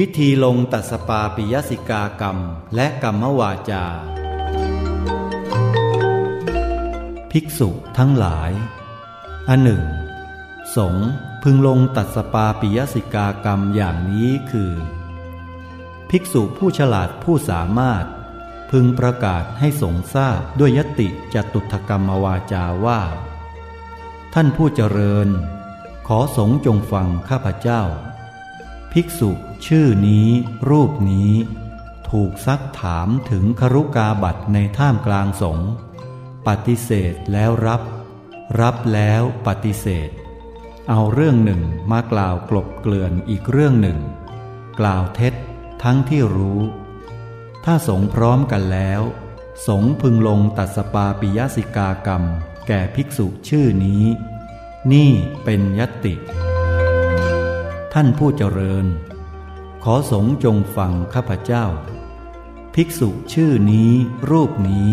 วิธีลงตัสปาปิยสิกากรรม และกรรมวาจา ภิกษุทั้งหลาย อันหนึ่ง สงพึงลงตัสปาปิยสิกากรรมอย่างนี้คือ ภิกษุผู้ฉลาดผู้สามารถ พึงประกาศให้สงทราบด้วยยติจตุถกรรมวาจาว่า ท่านผู้เจริญ ขอสงจงฟังข้าพเจ้า ภิกษุชื่อนี้รูปนี้ ถูกซักถามถึงครุกาบัตในท่ามกลางสงฆ์ปฏิเสธแล้วรับ รับแล้วปฏิเสธ เอาเรื่องหนึ่งมากล่าวกลบเกลื่อนอีกเรื่องหนึ่ง กล่าวเท็จทั้งที่รู้ ถ้าสงพร้อมกันแล้ว สงพึงลงตัดสปาปิยสิกากรรม แก่ภิกษุชื่อนี้ นี่เป็นยติ ท่านผู้เจริญ ขอสงฆ์จงฟังข้าพเจ้า ภิกษุชื่อนี้รูปนี้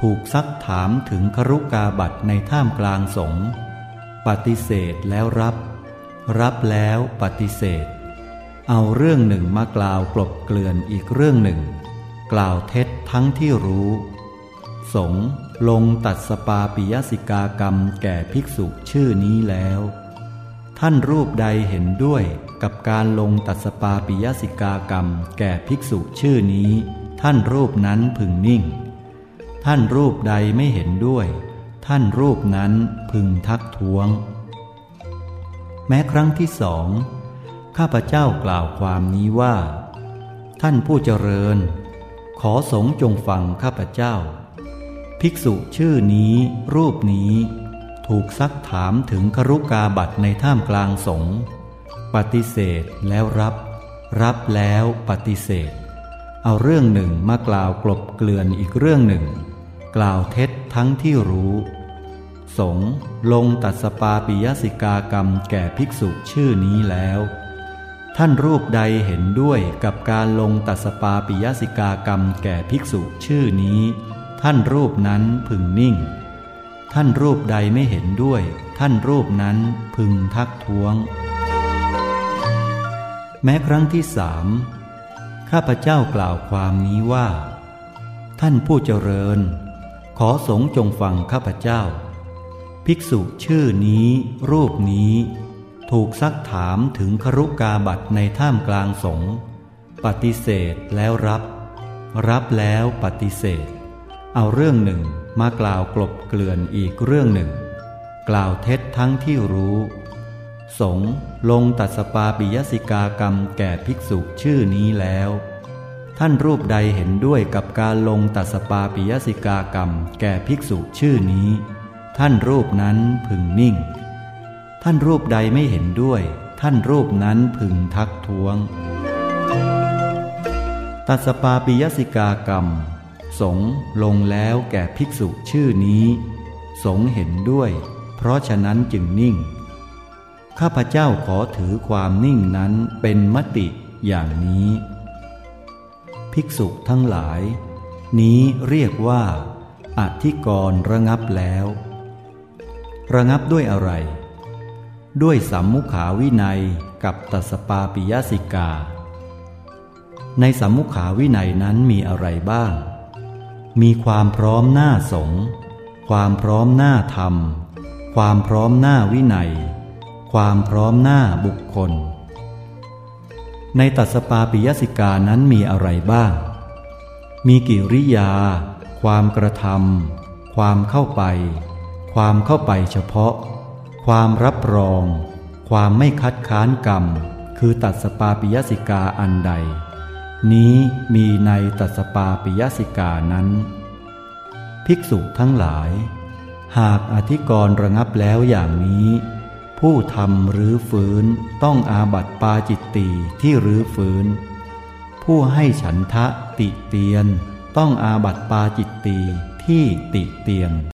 ถูกซักถามถึงครุกาบัตในท่ามกลางสงปฏิเสธแล้วรับ รับแล้วปฏิเสธ เอาเรื่องหนึ่งมากล่าวกลบเกลื่อนอีกเรื่องหนึ่ง กล่าวเท็จทั้งที่รู้ สงลงตัดสปาปิยสิกากรรมแก่ภิกษุชื่อนี้แล้ว ท่านรูปใดเห็นด้วยกับการลงตัดสปาปิยสิกากรรมแก่ภิกษุชื่อนี้ ท่านรูปนั้นพึงนิ่ง ท่านรูปใดไม่เห็นด้วย ท่านรูปนั้นพึงทักท้วง แม้ครั้งที่สองข้าพเจ้ากล่าวความนี้ว่า ท่านผู้เจริญ ขอสงฆ์จงฟังข้าพเจ้า ภิกษุชื่อนี้รูปนี้ ถูกซักถามถึงครุกาบัตในท่ามกลางสงฆ์ปฏิเสธแล้วรับ รับแล้วปฏิเสธ เอาเรื่องหนึ่งมากล่าวกลบเกลื่อนอีกเรื่องหนึ่ง กล่าวเท็จทั้งที่รู้ สงลงตัดสปาปิยสิกากรรมแก่ภิกษุชื่อนี้แล้ว ท่านรูปใดเห็นด้วยกับการลงตัดสปาปิยสิกากรรมแก่ภิกษุชื่อนี้ ท่านรูปนั้นพึงนิ่ง ท่านรูปใดไม่เห็นด้วย ท่านรูปนั้นพึงทักท้วง แม้ครั้งที่สามข้าพเจ้ากล่าวความนี้ว่า ท่านผู้เจริญ ขอสงฆ์จงฟังข้าพเจ้า ภิกษุชื่อนี้รูปนี้ ถูกซักถามถึงครุกาบัตในท่ามกลางสงปฏิเสธแล้วรับ รับแล้วปฏิเสธ เอาเรื่องหนึ่ง มากล่าวกลบเกลื่อนอีกเรื่องหนึ่ง กล่าวเท็จทั้งที่รู้ สงลงตัดสปาปิยสิกากรรมแก่ภิกษุชื่อนี้แล้ว ท่านรูปใดเห็นด้วยกับการลงตัดสปาปิยสิกากรรมแก่ภิกษุชื่อนี้ ท่านรูปนั้นพึงนิ่ง ท่านรูปใดไม่เห็นด้วย ท่านรูปนั้นพึงทักท้วง ตัดสปาปิยสิกากรรม สงลงแล้วแก่ภิกษุชื่อนี้ สงเห็นด้วย เพราะฉะนั้นจึงนิ่ง ข้าพเจ้าขอถือความนิ่งนั้นเป็นมติอย่างนี้ ภิกษุทั้งหลาย นี้เรียกว่า อธิกรระงับแล้ว ระงับด้วยอะไร ด้วยสัมมุขาวินัยกับตัสปาปิยสิกาในสัมมุขาวินัยนั้นมีอะไรบ้าง มีความพร้อมหน้าสงความพร้อมหน้าธรรม ความพร้อมหน้าวินัย ความพร้อมหน้าบุคคล ในตัสปาปิยสิกานั้นมีอะไรบ้าง มีกิริยา ความกระทำความเข้าไป ความเข้าไปเฉพาะ ความรับรอง ความไม่คัดค้านกรรม คือตัดสปาปิยสิกาอันใด นี้มีในตัสปาปิยสิกานั้น ภิกษุทั้งหลาย หากอธิกรณ์ระงับแล้วอย่างนี้ ผู้ทำหรือฝืนต้องอาบัติปาจิตตีที่หรือฝืน ผู้ให้ฉันทะติเตียนต้องอาบัติปาจิตตีที่ติเตียน